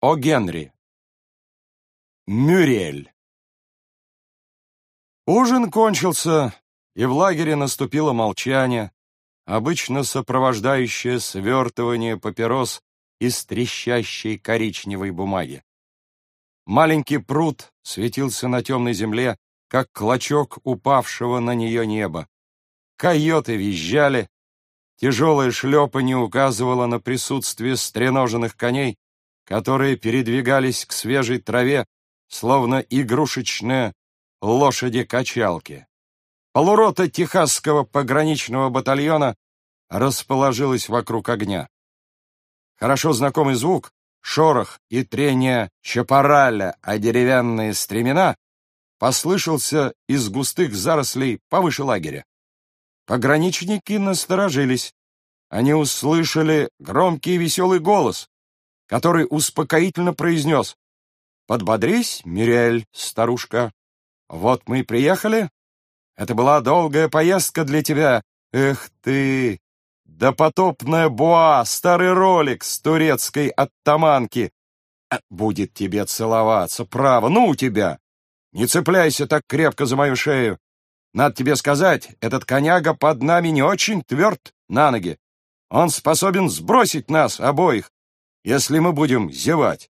О. Генри. Мюрель. Ужин кончился, и в лагере наступило молчание, обычно сопровождающее свертывание папирос из трещащей коричневой бумаги. Маленький пруд светился на темной земле, как клочок упавшего на нее неба. Койоты визжали, тяжелое шлепанье указывало на присутствие стреноженных коней, которые передвигались к свежей траве, словно игрушечные лошади-качалки. Полурота техасского пограничного батальона расположилась вокруг огня. Хорошо знакомый звук, шорох и трение чапараля о деревянные стремена послышался из густых зарослей повыше лагеря. Пограничники насторожились. Они услышали громкий веселый голос, который успокоительно произнес «Подбодрись, Мирель, старушка. Вот мы и приехали. Это была долгая поездка для тебя. Эх ты, допотопная буа, старый ролик с турецкой оттаманки. А, будет тебе целоваться, право, ну у тебя. Не цепляйся так крепко за мою шею. Надо тебе сказать, этот коняга под нами не очень тверд на ноги. Он способен сбросить нас обоих, если мы будем зевать.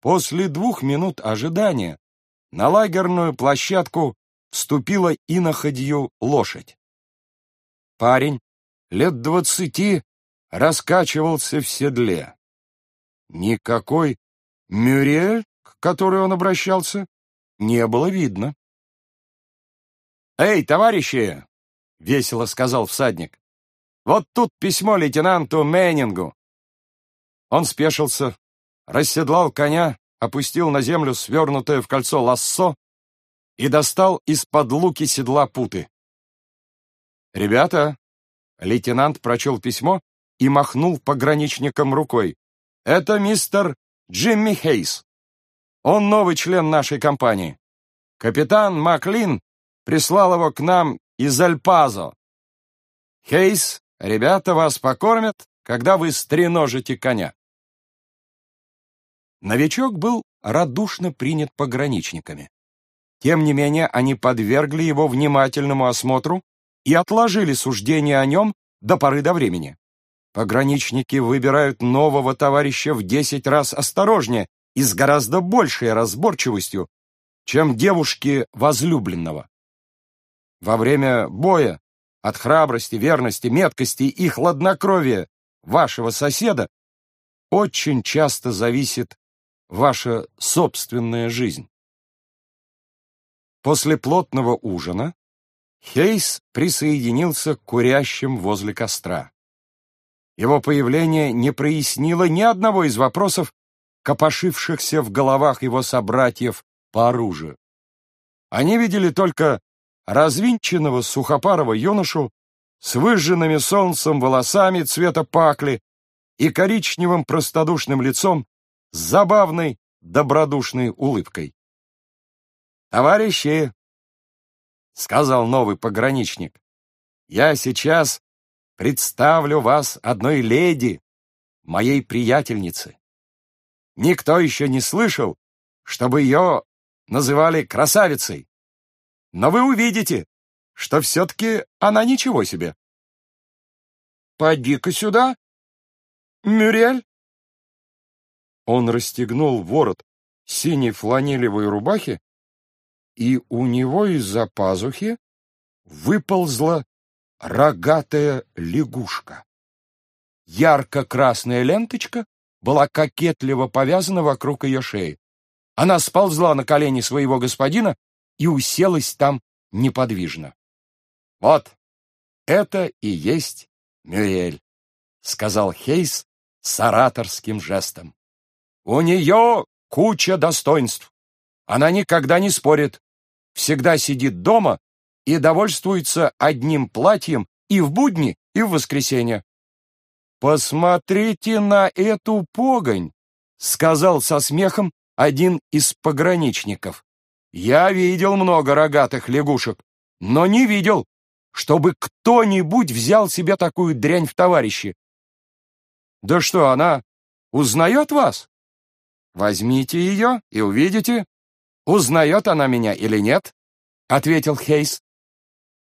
После двух минут ожидания на лагерную площадку вступила иноходью лошадь. Парень лет двадцати раскачивался в седле. Никакой Мюрель, к которой он обращался, не было видно. «Эй, товарищи!» — весело сказал всадник. «Вот тут письмо лейтенанту Меннингу. Он спешился, расседлал коня, опустил на землю свернутое в кольцо лассо и достал из-под луки седла путы. «Ребята!» — лейтенант прочел письмо и махнул пограничникам рукой. «Это мистер Джимми Хейс. Он новый член нашей компании. Капитан Маклин прислал его к нам из Альпазо. Хейс, ребята вас покормят, когда вы стреножите коня. Новичок был радушно принят пограничниками. Тем не менее, они подвергли его внимательному осмотру и отложили суждение о нем до поры до времени. Пограничники выбирают нового товарища в десять раз осторожнее и с гораздо большей разборчивостью, чем девушки возлюбленного. Во время боя от храбрости, верности, меткости и хладнокровия вашего соседа очень часто зависит ваша собственная жизнь. После плотного ужина Хейс присоединился к курящим возле костра. Его появление не прояснило ни одного из вопросов, копошившихся в головах его собратьев по оружию. Они видели только развинченного сухопарого юношу с выжженными солнцем волосами цвета пакли и коричневым простодушным лицом с забавной, добродушной улыбкой. «Товарищи!» — сказал новый пограничник. «Я сейчас представлю вас одной леди, моей приятельнице. Никто еще не слышал, чтобы ее называли красавицей. Но вы увидите, что все-таки она ничего себе. «Поди-ка сюда, Мюрель!» Он расстегнул ворот синей фланелевой рубахи, и у него из-за пазухи выползла рогатая лягушка. Ярко-красная ленточка была кокетливо повязана вокруг ее шеи. Она сползла на колени своего господина и уселась там неподвижно. «Вот, это и есть Мюрель», — сказал Хейс с ораторским жестом. У нее куча достоинств. Она никогда не спорит, всегда сидит дома и довольствуется одним платьем и в будни, и в воскресенье. «Посмотрите на эту погонь!» — сказал со смехом один из пограничников. «Я видел много рогатых лягушек, но не видел, чтобы кто-нибудь взял себе такую дрянь в товарищи. Да что, она узнает вас? Возьмите ее и увидите, узнает она меня или нет, — ответил Хейс.